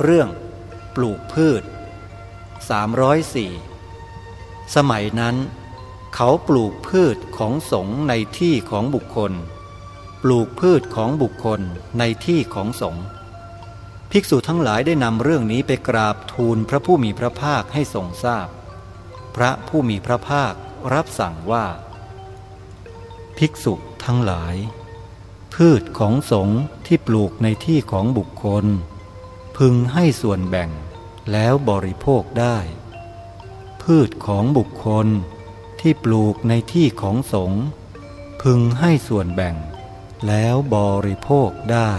เรื่องปลูกพืช 304 สมัยนั้น เขาปลูกพืชของสงในที่ของบุคคล ปลูกพืชของบุคคลในที่ของสงภิกษุทั้งหลายได้นำเรื่องนี้ไปกราบทูลพระผู้มีพระภาคให้ทรงทราบพพระผู้มีพระภาครับสั่งว่า ภิกษุทั้งหลาย พืชของสงฆ์ที่ปลูกในที่ของบุคคล พึงให้ส่วนแบ่งแล้วบริโภคได้ พืชของบุคคลที่ปลูกในที่ของสงฆ์พึงให้ส่วนแบ่งแล้วบริโภคได้